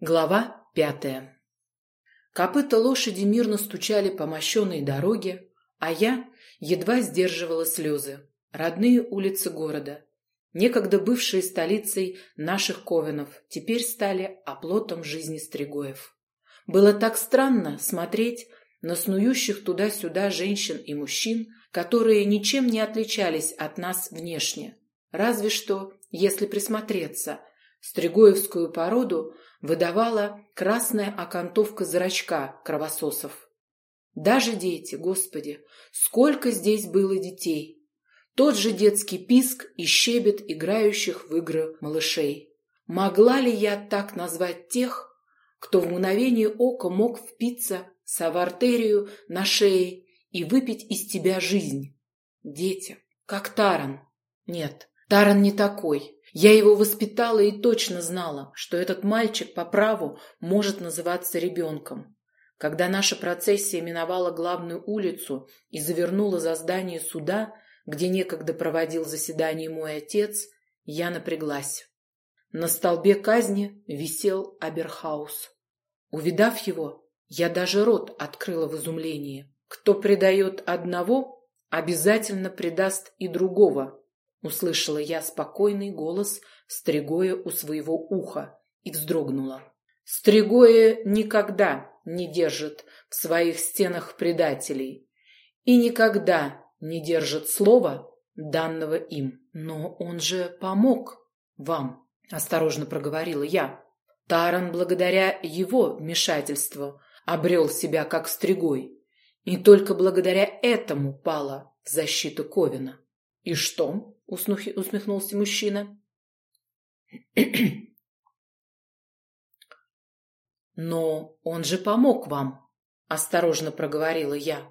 Глава пятая Копыта лошади мирно стучали по мощенной дороге, а я едва сдерживала слезы. Родные улицы города, некогда бывшие столицей наших ковенов, теперь стали оплотом жизни Стригоев. Было так странно смотреть на снующих туда-сюда женщин и мужчин, которые ничем не отличались от нас внешне. Разве что, если присмотреться, Стригоевскую породу выдавала красная окантовка зрачка кровососов. Даже дети, господи, сколько здесь было детей! Тот же детский писк и щебет играющих в игры малышей. Могла ли я так назвать тех, кто в мгновение ока мог впиться с авартерию на шее и выпить из тебя жизнь? Дети, как Таран. Нет, Таран не такой. Я его воспитала и точно знала, что этот мальчик по праву может называться ребенком. Когда наша процессия миновала главную улицу и завернула за здание суда, где некогда проводил заседание мой отец, я напряглась. На столбе казни висел Аберхаус. Увидав его, я даже рот открыла в изумлении. Кто предает одного, обязательно предаст и другого, Услышала я спокойный голос Стригоя у своего уха и вздрогнула. Стригоя никогда не держит в своих стенах предателей и никогда не держит слова, данного им. Но он же помог вам, осторожно проговорила я. Таран, благодаря его вмешательству, обрел себя как Стригой, и только благодаря этому пала в защиту Ковина. И что? Усмехнулся мужчина. Но он же помог вам, осторожно проговорила я.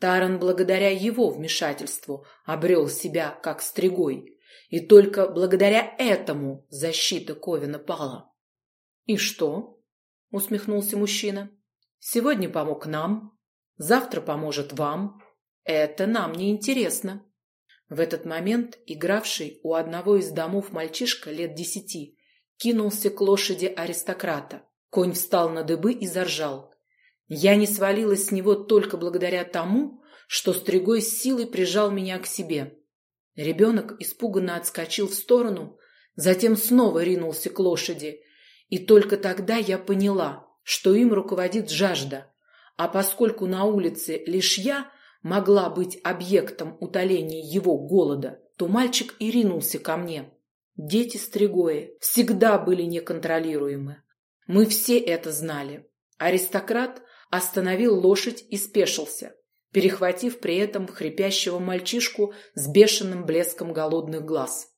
Таран благодаря его вмешательству обрел себя как стригой, и только благодаря этому защита Ковина пала. И что? усмехнулся мужчина. Сегодня помог нам, завтра поможет вам. Это нам не интересно. В этот момент игравший у одного из домов мальчишка лет десяти кинулся к лошади аристократа. Конь встал на дыбы и заржал. Я не свалилась с него только благодаря тому, что стригой с силой прижал меня к себе. Ребенок испуганно отскочил в сторону, затем снова ринулся к лошади, и только тогда я поняла, что им руководит жажда, а поскольку на улице лишь я, могла быть объектом утоления его голода, то мальчик и ринулся ко мне. Дети Стригои всегда были неконтролируемы. Мы все это знали. Аристократ остановил лошадь и спешился, перехватив при этом хрипящего мальчишку с бешеным блеском голодных глаз.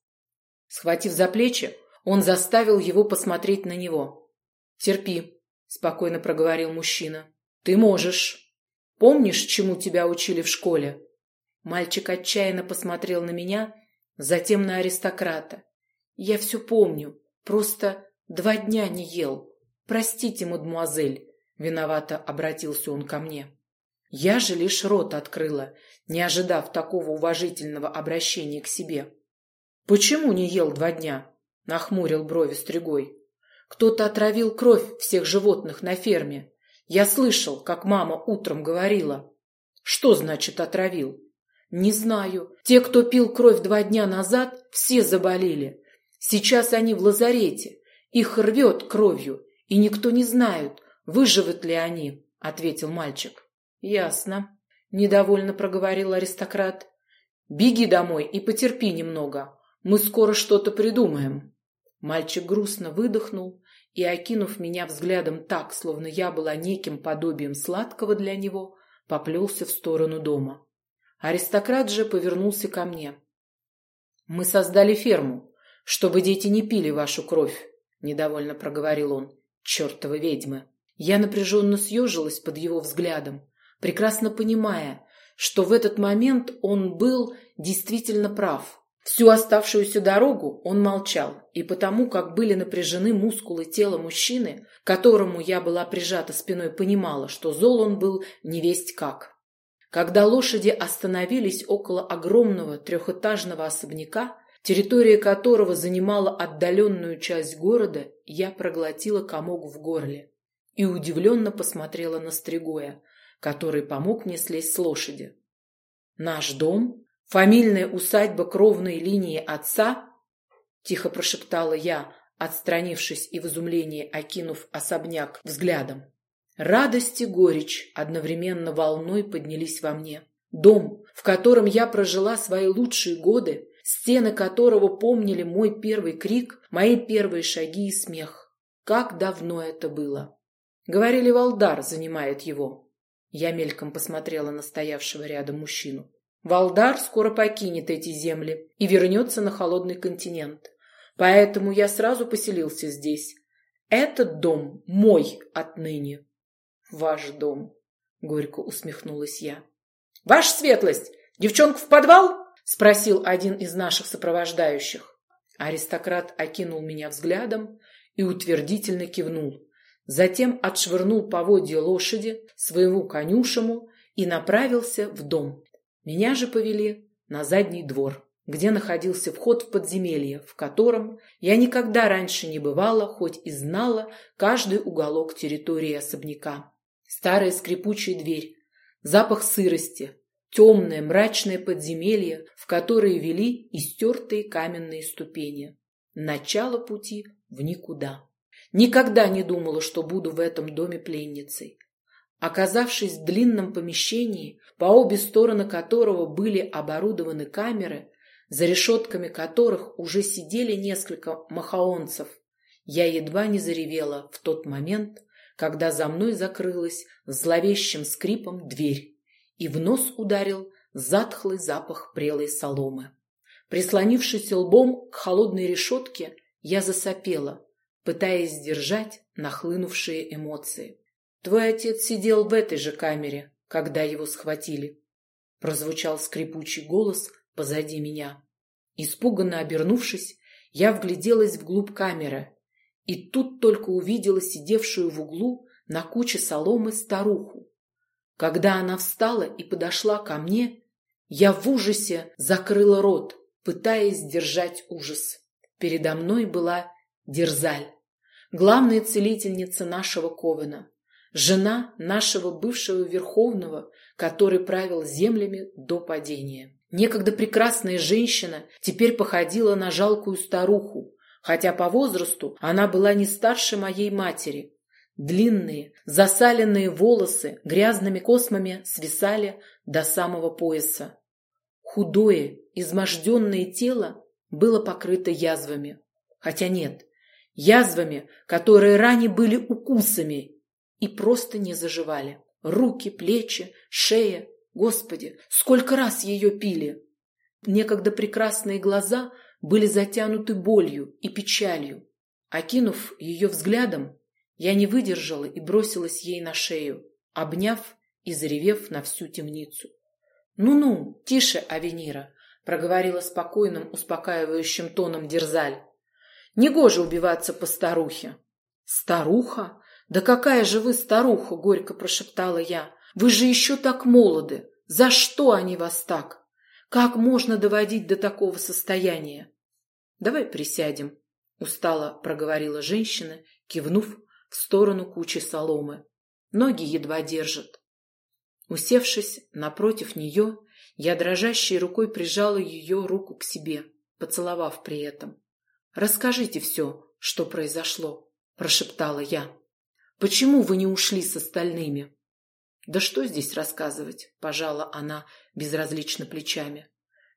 Схватив за плечи, он заставил его посмотреть на него. «Терпи», — спокойно проговорил мужчина. «Ты можешь». Помнишь, чему тебя учили в школе?» Мальчик отчаянно посмотрел на меня, затем на аристократа. «Я все помню, просто два дня не ел. Простите, мадемуазель», — виновато обратился он ко мне. Я же лишь рот открыла, не ожидав такого уважительного обращения к себе. «Почему не ел два дня?» — нахмурил брови стригой. «Кто-то отравил кровь всех животных на ферме. Я слышал, как мама утром говорила. Что значит отравил? Не знаю. Те, кто пил кровь два дня назад, все заболели. Сейчас они в лазарете. Их рвет кровью, и никто не знает, выживут ли они, — ответил мальчик. Ясно. Недовольно проговорил аристократ. Беги домой и потерпи немного. Мы скоро что-то придумаем. Мальчик грустно выдохнул и, окинув меня взглядом так, словно я была неким подобием сладкого для него, поплелся в сторону дома. Аристократ же повернулся ко мне. «Мы создали ферму, чтобы дети не пили вашу кровь», — недовольно проговорил он. «Чертовы ведьмы!» Я напряженно съежилась под его взглядом, прекрасно понимая, что в этот момент он был действительно прав. Всю оставшуюся дорогу он молчал, и потому, как были напряжены мускулы тела мужчины, которому я была прижата спиной, понимала, что зол он был невесть как. Когда лошади остановились около огромного трехэтажного особняка, территория которого занимала отдаленную часть города, я проглотила комок в горле и удивленно посмотрела на Стригоя, который помог мне слезть с лошади. «Наш дом? Фамильная усадьба кровной линии отца?» – тихо прошептала я, отстранившись и в изумлении окинув особняк взглядом. Радость и горечь одновременно волной поднялись во мне. Дом, в котором я прожила свои лучшие годы, стены которого помнили мой первый крик, мои первые шаги и смех. Как давно это было! Говорили, Валдар занимает его. Я мельком посмотрела на стоявшего рядом мужчину. Валдар скоро покинет эти земли и вернется на холодный континент. Поэтому я сразу поселился здесь. Этот дом мой отныне. Ваш дом, горько усмехнулась я. Ваша светлость, девчонку в подвал? спросил один из наших сопровождающих. Аристократ окинул меня взглядом и утвердительно кивнул. Затем отшвырнул поводья лошади своему конюшему и направился в дом. Меня же повели на задний двор, где находился вход в подземелье, в котором я никогда раньше не бывала, хоть и знала каждый уголок территории особняка. Старая скрипучая дверь, запах сырости, темное мрачное подземелье, в которое вели истертые каменные ступени. Начало пути в никуда. Никогда не думала, что буду в этом доме пленницей. Оказавшись в длинном помещении, по обе стороны которого были оборудованы камеры, за решетками которых уже сидели несколько махаонцев, я едва не заревела в тот момент, когда за мной закрылась зловещим скрипом дверь, и в нос ударил затхлый запах прелой соломы. Прислонившись лбом к холодной решетке, я засопела, пытаясь сдержать нахлынувшие эмоции. «Твой отец сидел в этой же камере, когда его схватили», — прозвучал скрипучий голос позади меня. Испуганно обернувшись, я вгляделась вглубь камеры и тут только увидела сидевшую в углу на куче соломы старуху. Когда она встала и подошла ко мне, я в ужасе закрыла рот, пытаясь сдержать ужас. Передо мной была Дерзаль, главная целительница нашего Ковена, жена нашего бывшего Верховного, который правил землями до падения. Некогда прекрасная женщина теперь походила на жалкую старуху, хотя по возрасту она была не старше моей матери. Длинные, засаленные волосы грязными космами свисали до самого пояса. Худое, изможденное тело было покрыто язвами. Хотя нет, язвами, которые ранее были укусами и просто не заживали. Руки, плечи, шея. Господи, сколько раз ее пили! Некогда прекрасные глаза – были затянуты болью и печалью. Окинув ее взглядом, я не выдержала и бросилась ей на шею, обняв и заревев на всю темницу. «Ну-ну, тише, Авенира!» — проговорила спокойным, успокаивающим тоном Дерзаль. «Негоже убиваться по старухе!» «Старуха? Да какая же вы старуха!» — горько прошептала я. «Вы же еще так молоды! За что они вас так?» Как можно доводить до такого состояния? Давай присядем, устало проговорила женщина, кивнув в сторону кучи соломы. Ноги едва держат. Усевшись напротив нее, я дрожащей рукой прижала ее руку к себе, поцеловав при этом. «Расскажите все, что произошло», – прошептала я. «Почему вы не ушли с остальными?» «Да что здесь рассказывать?» – пожала она безразлично плечами.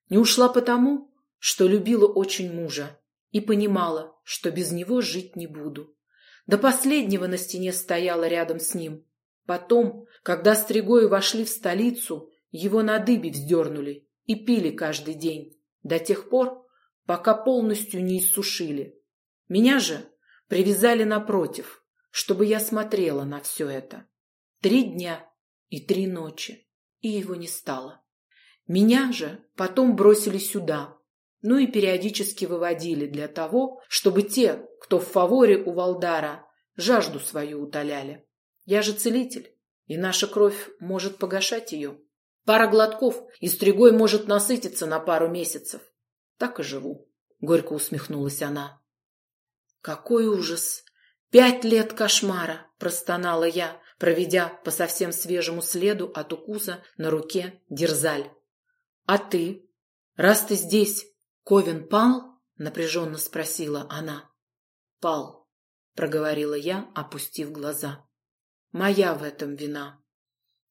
«Не ушла потому, что любила очень мужа и понимала, что без него жить не буду. До последнего на стене стояла рядом с ним. Потом, когда Стригои вошли в столицу, его на дыбе вздернули и пили каждый день, до тех пор, пока полностью не иссушили. Меня же привязали напротив, чтобы я смотрела на все это. Три дня и три ночи, и его не стало. Меня же потом бросили сюда, ну и периодически выводили для того, чтобы те, кто в фаворе у Валдара, жажду свою утоляли. Я же целитель, и наша кровь может погашать ее. Пара глотков, и стригой может насытиться на пару месяцев. Так и живу. горько усмехнулась она. Какой ужас! Пять лет кошмара, простонала я, проведя по совсем свежему следу от укуса на руке Дерзаль. А ты? Раз ты здесь, Ковен пал? напряженно спросила она. Пал, проговорила я, опустив глаза. Моя в этом вина.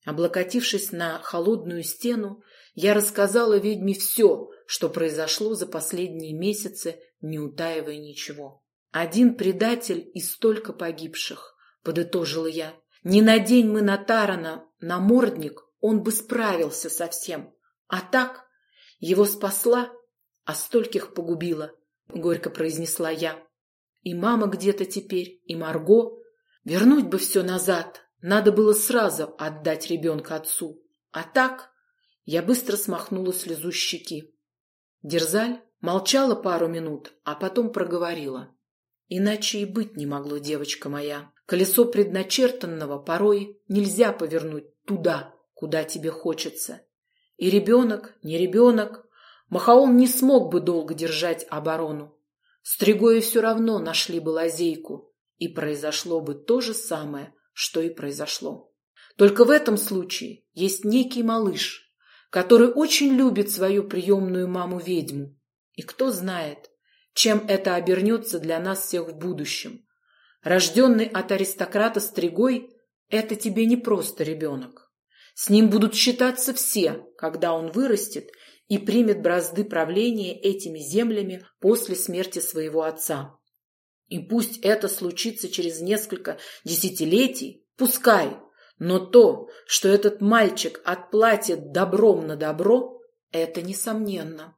Облокотившись на холодную стену, я рассказала ведьме все, что произошло за последние месяцы, не утаивая ничего. Один предатель и столько погибших, подытожила я. Не надень мы на Тарана намордник, он бы справился со всем. А так его спасла, а стольких погубила, горько произнесла я. И мама где-то теперь, и Марго. Вернуть бы все назад, надо было сразу отдать ребенка отцу. А так я быстро смахнула слезу щеки. Дерзаль молчала пару минут, а потом проговорила. Иначе и быть не могло, девочка моя. Колесо предначертанного порой нельзя повернуть туда, куда тебе хочется. И ребенок, не ребенок, Махаон не смог бы долго держать оборону. Стригои все равно нашли бы лазейку, и произошло бы то же самое, что и произошло. Только в этом случае есть некий малыш, который очень любит свою приемную маму-ведьму. И кто знает, чем это обернется для нас всех в будущем. Рожденный от аристократа Стригой – это тебе не просто ребенок. С ним будут считаться все, когда он вырастет и примет бразды правления этими землями после смерти своего отца. И пусть это случится через несколько десятилетий, пускай, но то, что этот мальчик отплатит добром на добро, это несомненно.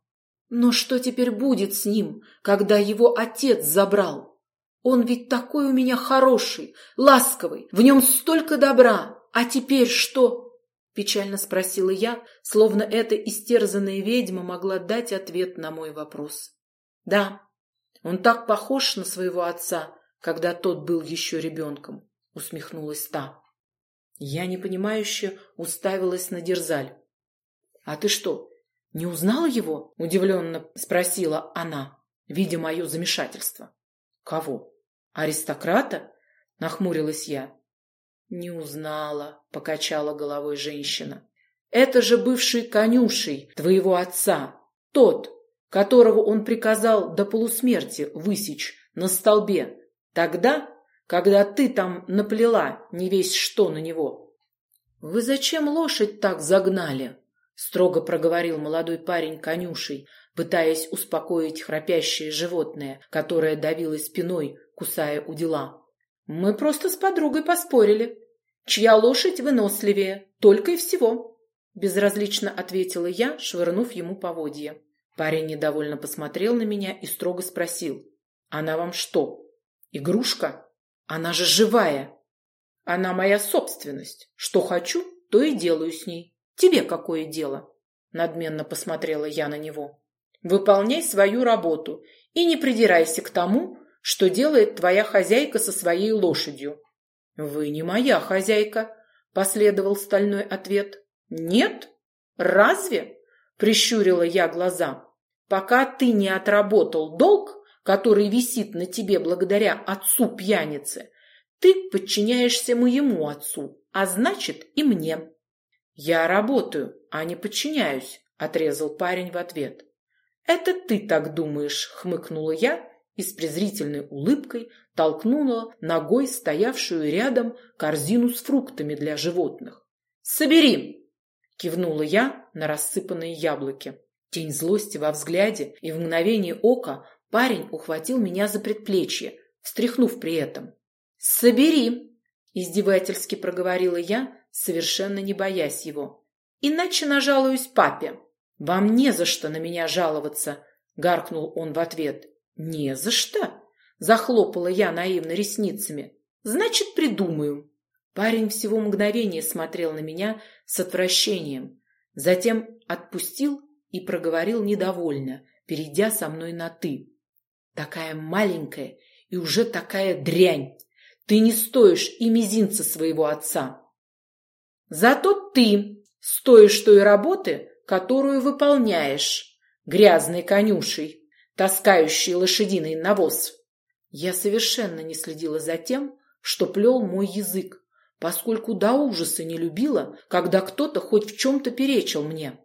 Но что теперь будет с ним, когда его отец забрал? Он ведь такой у меня хороший, ласковый, в нем столько добра, а теперь что? Печально спросила я, словно эта истерзанная ведьма могла дать ответ на мой вопрос. Да, он так похож на своего отца, когда тот был еще ребенком, усмехнулась та. Я непонимающе уставилась на Дерзаль. А ты что, не узнала его? удивленно спросила она, видя мое замешательство. Кого? Аристократа? нахмурилась я. Не узнала, покачала головой женщина. Это же бывший конюшей твоего отца, тот, которого он приказал до полусмерти высечь на столбе, тогда, когда ты там наплела не весь что на него. Вы зачем лошадь так загнали? Строго проговорил молодой парень конюшей, пытаясь успокоить храпящее животное, которое давило спиной, кусая у дела. Мы просто с подругой поспорили. Чья лошадь выносливее, только и всего, безразлично ответила я, швырнув ему поводья. Парень недовольно посмотрел на меня и строго спросил. «Она вам что, игрушка? Она же живая!» «Она моя собственность. Что хочу, то и делаю с ней. Тебе какое дело?» Надменно посмотрела я на него. «Выполняй свою работу и не придирайся к тому, что делает твоя хозяйка со своей лошадью». «Вы не моя хозяйка», — последовал стальной ответ. «Нет? Разве?» Прищурила я глаза. Пока ты не отработал долг, который висит на тебе благодаря отцу пьяницы, ты подчиняешься моему отцу, а значит и мне. Я работаю, а не подчиняюсь, отрезал парень в ответ. Это ты так думаешь, хмыкнула я и с презрительной улыбкой толкнула ногой стоявшую рядом корзину с фруктами для животных. Собери, Кивнула я на рассыпанные яблоки. Тень злости во взгляде, и в мгновение ока парень ухватил меня за предплечье, встряхнув при этом. «Собери!» – издевательски проговорила я, совершенно не боясь его. «Иначе нажалуюсь папе». «Вам не за что на меня жаловаться!» – гаркнул он в ответ. «Не за что!» – захлопала я наивно ресницами. «Значит, придумаю». Парень всего мгновение смотрел на меня с отвращением, затем отпустил и проговорил недовольно, перейдя со мной на «ты». «Такая маленькая и уже такая дрянь! Ты не стоишь и мизинца своего отца!» «Зато ты стоишь той работы, которую выполняешь, грязный конюшей!» таскающий лошадиный навоз. Я совершенно не следила за тем, что плел мой язык, поскольку до ужаса не любила, когда кто-то хоть в чем-то перечил мне.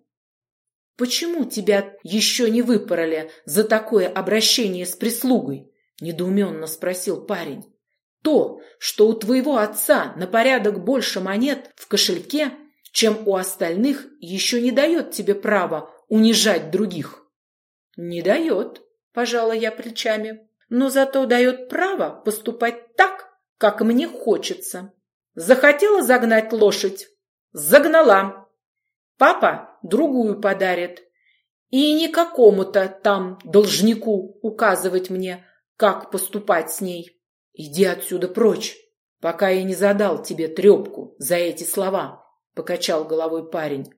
«Почему тебя еще не выпороли за такое обращение с прислугой?» – недоуменно спросил парень. «То, что у твоего отца на порядок больше монет в кошельке, чем у остальных, еще не дает тебе права унижать других». «Не дает», – пожала я плечами, «но зато дает право поступать так, как мне хочется. Захотела загнать лошадь? Загнала. Папа другую подарит. И не какому-то там должнику указывать мне, как поступать с ней. Иди отсюда прочь, пока я не задал тебе трепку за эти слова, — покачал головой парень.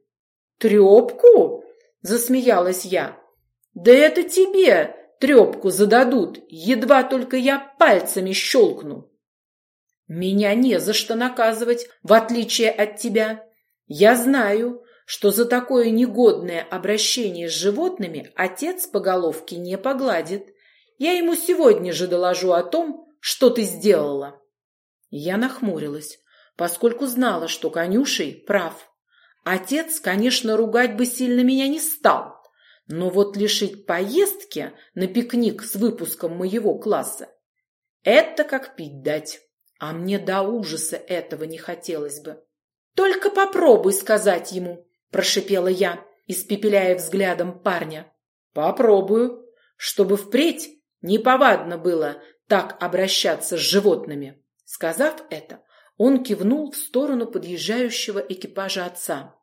Трепку? — засмеялась я. Да это тебе трепку зададут, едва только я пальцами щелкну. Меня не за что наказывать, в отличие от тебя. Я знаю, что за такое негодное обращение с животными отец по головке не погладит. Я ему сегодня же доложу о том, что ты сделала. Я нахмурилась, поскольку знала, что конюшей прав. Отец, конечно, ругать бы сильно меня не стал, но вот лишить поездки на пикник с выпуском моего класса – это как пить дать. А мне до ужаса этого не хотелось бы. «Только попробуй сказать ему», – прошипела я, испепеляя взглядом парня. «Попробую, чтобы впредь неповадно было так обращаться с животными». Сказав это, он кивнул в сторону подъезжающего экипажа отца.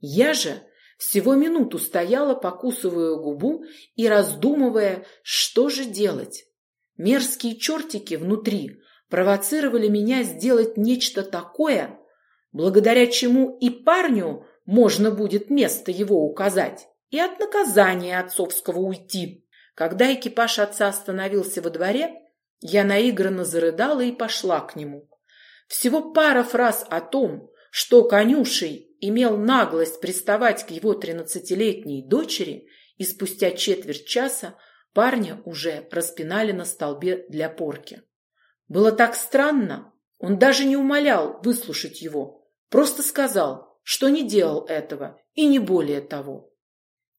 Я же всего минуту стояла, покусывая губу и раздумывая, что же делать. Мерзкие чертики внутри провоцировали меня сделать нечто такое, благодаря чему и парню можно будет место его указать, и от наказания отцовского уйти. Когда экипаж отца остановился во дворе, я наигранно зарыдала и пошла к нему. Всего пара фраз о том, что конюшей имел наглость приставать к его тринадцатилетней дочери, и спустя четверть часа парня уже распинали на столбе для порки. Было так странно, он даже не умолял выслушать его, просто сказал, что не делал этого и не более того.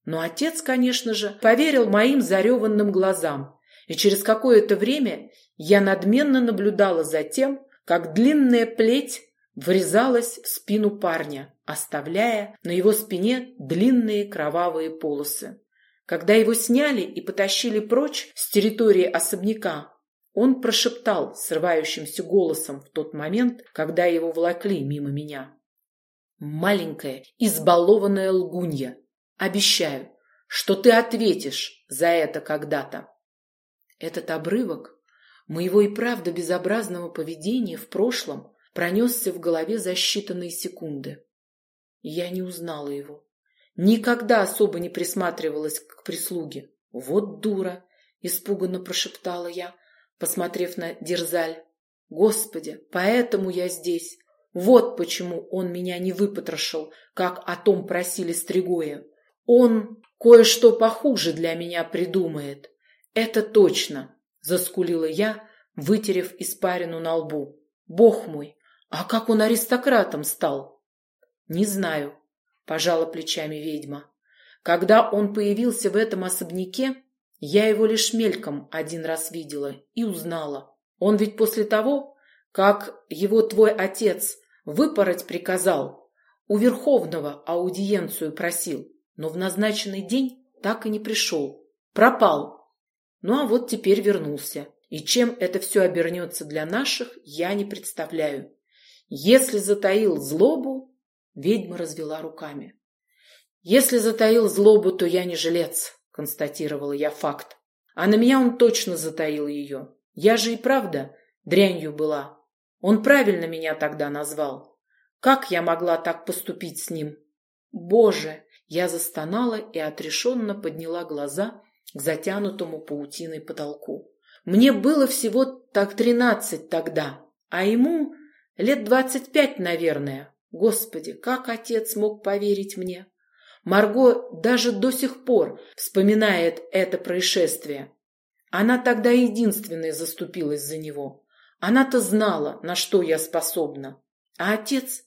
Но отец, конечно же, поверил моим зареванным глазам, и через какое-то время я надменно наблюдала за тем, как длинная плеть врезалась в спину парня, оставляя на его спине длинные кровавые полосы. Когда его сняли и потащили прочь с территории особняка, он прошептал срывающимся голосом в тот момент, когда его волокли мимо меня. «Маленькая, избалованная лгунья, обещаю, что ты ответишь за это когда-то». Этот обрывок моего и правда безобразного поведения в прошлом пронесся в голове за считанные секунды. Я не узнала его. Никогда особо не присматривалась к прислуге. «Вот дура!» — испуганно прошептала я, посмотрев на Дерзаль. Господи, поэтому я здесь. Вот почему он меня не выпотрошил, как о том просили Стригоя. Он кое-что похуже для меня придумает. Это точно, заскулила я, вытерев испарину на лбу. Бог мой, а как он аристократом стал? Не знаю, пожала плечами ведьма. Когда он появился в этом особняке, я его лишь мельком один раз видела и узнала. Он ведь после того, как его твой отец выпороть приказал, у Верховного аудиенцию просил, но в назначенный день так и не пришел. Пропал. Ну а вот теперь вернулся. И чем это все обернется для наших, я не представляю. Если затаил злобу, ведьма развела руками. Если затаил злобу, то я не жилец констатировала я факт. А на меня он точно затаил ее. Я же и правда дрянью была. Он правильно меня тогда назвал. Как я могла так поступить с ним? Боже! Я застонала и отрешенно подняла глаза к затянутому паутиной потолку. Мне было всего так тринадцать тогда, а ему лет двадцать пять, наверное. Господи, как отец мог поверить мне? Марго даже до сих пор вспоминает это происшествие. Она тогда единственная заступилась за него. Она-то знала, на что я способна. А отец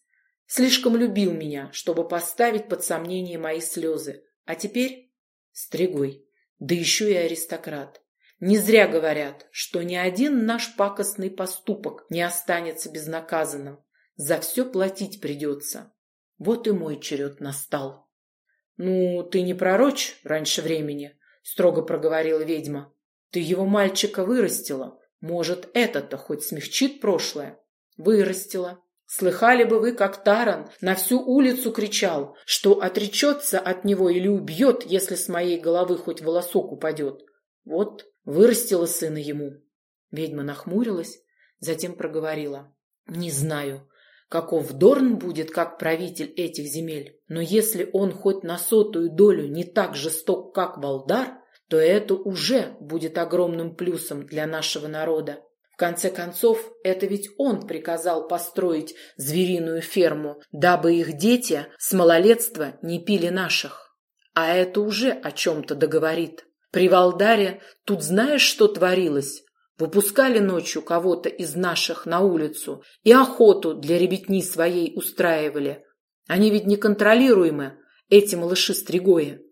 слишком любил меня, чтобы поставить под сомнение мои слезы. А теперь стригой, да еще и аристократ. Не зря говорят, что ни один наш пакостный поступок не останется безнаказанным. За все платить придется. Вот и мой черед настал. — Ну, ты не пророчь раньше времени, — строго проговорила ведьма. Ты его мальчика вырастила. Может, это-то хоть смягчит прошлое? Вырастила. Слыхали бы вы, как Таран на всю улицу кричал, что отречется от него или убьет, если с моей головы хоть волосок упадет. Вот, вырастила сына ему. Ведьма нахмурилась, затем проговорила. Не знаю, каков Дорн будет как правитель этих земель, но если он хоть на сотую долю не так жесток, как Валдар, то это уже будет огромным плюсом для нашего народа. Конце концов, это ведь он приказал построить звериную ферму, дабы их дети с малолетства не пили наших. А это уже о чем-то договорит. При Валдаре тут знаешь, что творилось? Выпускали ночью кого-то из наших на улицу и охоту для ребятни своей устраивали. Они ведь неконтролируемы, эти малыши-стригои.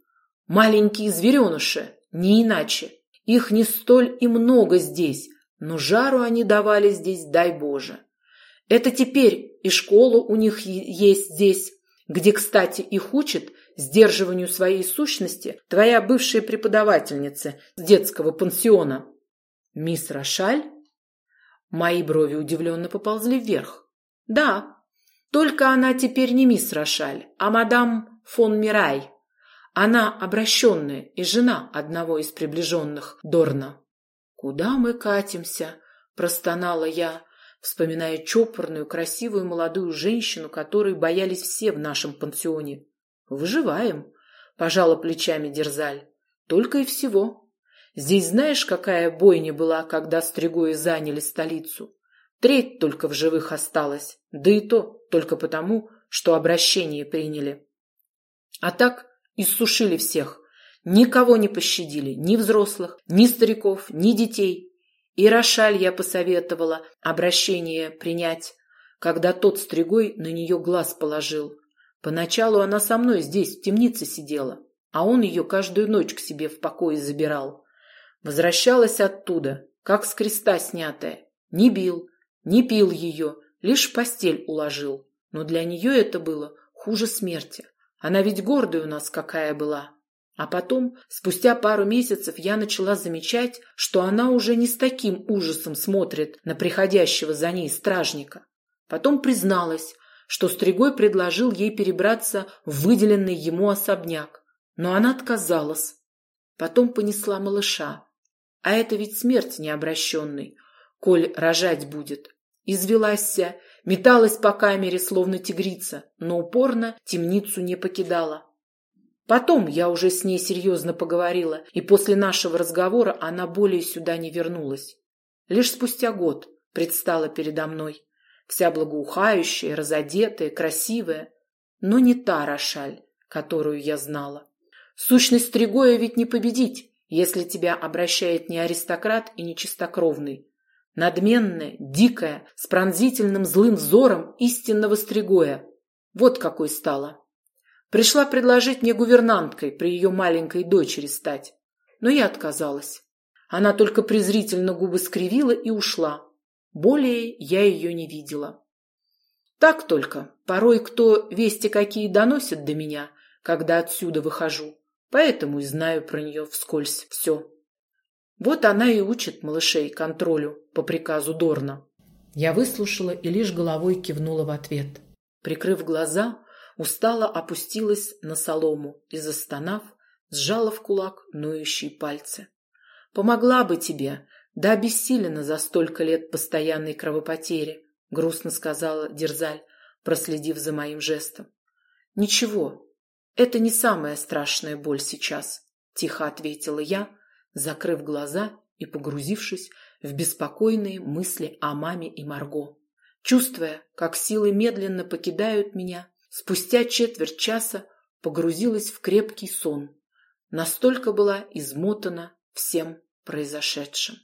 Маленькие звереныши, не иначе. Их не столь и много здесь, но жару они давали здесь, дай Боже. Это теперь и школа у них есть здесь, где, кстати, их учат сдерживанию своей сущности твоя бывшая преподавательница с детского пансиона. Мисс Рошаль? Мои брови удивленно поползли вверх. Да, только она теперь не мисс Рошаль, а мадам фон Мирай. Она обращенная и жена одного из приближенных Дорна. «Куда мы катимся?» – простонала я, вспоминая чопорную, красивую молодую женщину, которой боялись все в нашем пансионе. «Выживаем», – пожала плечами Дерзаль. «Только и всего. Здесь знаешь, какая бойня была, когда стригои заняли столицу? Треть только в живых осталась, да и то только потому, что обращение приняли. А так Иссушили всех. Никого не пощадили, ни взрослых, ни стариков, ни детей. И Рошаль я посоветовала обращение принять, когда тот стригой на нее глаз положил. Поначалу она со мной здесь, в темнице сидела, а он ее каждую ночь к себе в покое забирал. Возвращалась оттуда, как с креста снятая. Не бил, не пил ее, лишь в постель уложил. Но для нее это было хуже смерти. Она ведь гордая у нас какая была. А потом, спустя пару месяцев, я начала замечать, что она уже не с таким ужасом смотрит на приходящего за ней стражника. Потом призналась, что Стригой предложил ей перебраться в выделенный ему особняк, но она отказалась. Потом понесла малыша. А это ведь смерть необращенной, коль рожать будет. Извелась металась по камере, словно тигрица, но упорно темницу не покидала. Потом я уже с ней серьезно поговорила, и после нашего разговора она более сюда не вернулась. Лишь спустя год предстала передо мной, вся благоухающая, разодетая, красивая, но не та Рошаль, которую я знала. Сущность Стригоя ведь не победить, если тебя обращает не аристократ и не чистокровный, Надменная, дикая, с пронзительным злым взором истинного стригоя. Вот какой стала. Пришла предложить мне гувернанткой при ее маленькой дочери стать. Но я отказалась. Она только презрительно губы скривила и ушла. Более я ее не видела. Так только. Порой кто вести какие доносит до меня, когда отсюда выхожу. Поэтому и знаю про нее вскользь все. Вот она и учит малышей контролю по приказу Дорна. Я выслушала и лишь головой кивнула в ответ. Прикрыв глаза, устало опустилась на солому и, застонав, сжала в кулак ноющие пальцы. «Помогла бы тебе, да обессилена за столько лет постоянной кровопотери», — грустно сказала Дерзаль, проследив за моим жестом. «Ничего, это не самая страшная боль сейчас», — тихо ответила я, закрыв глаза и погрузившись в беспокойные мысли о маме и Марго. Чувствуя, как силы медленно покидают меня, спустя четверть часа погрузилась в крепкий сон. Настолько была измотана всем произошедшим.